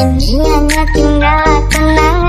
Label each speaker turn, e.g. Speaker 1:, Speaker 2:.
Speaker 1: Dia nggak tinggal tenang.